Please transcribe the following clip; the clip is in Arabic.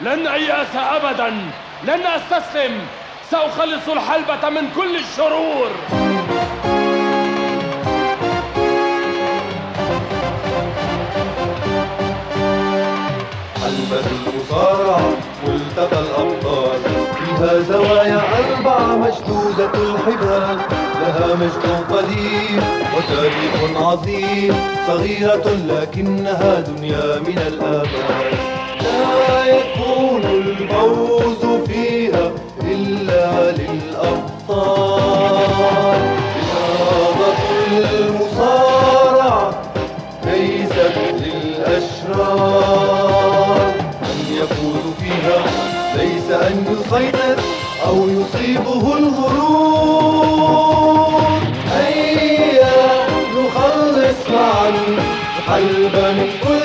لن أيأس أبدا. لن أستسلم. سأخلص الحلبة من كل الشرور. حلبة المصارعة ملتقى الأبطال فيها زوايا أربعة مشدودة الحبال. لها مجد قديم وتاريخ عظيم. صغيرة لكنها دنيا من الآباء الفوز فيها إلا للأبطال. رياضة المصارعة ليست للأشرار. من يفوز فيها ليس أن يسيطر أو يصيبه الغرور. هيا نخلص معا الحلب من كل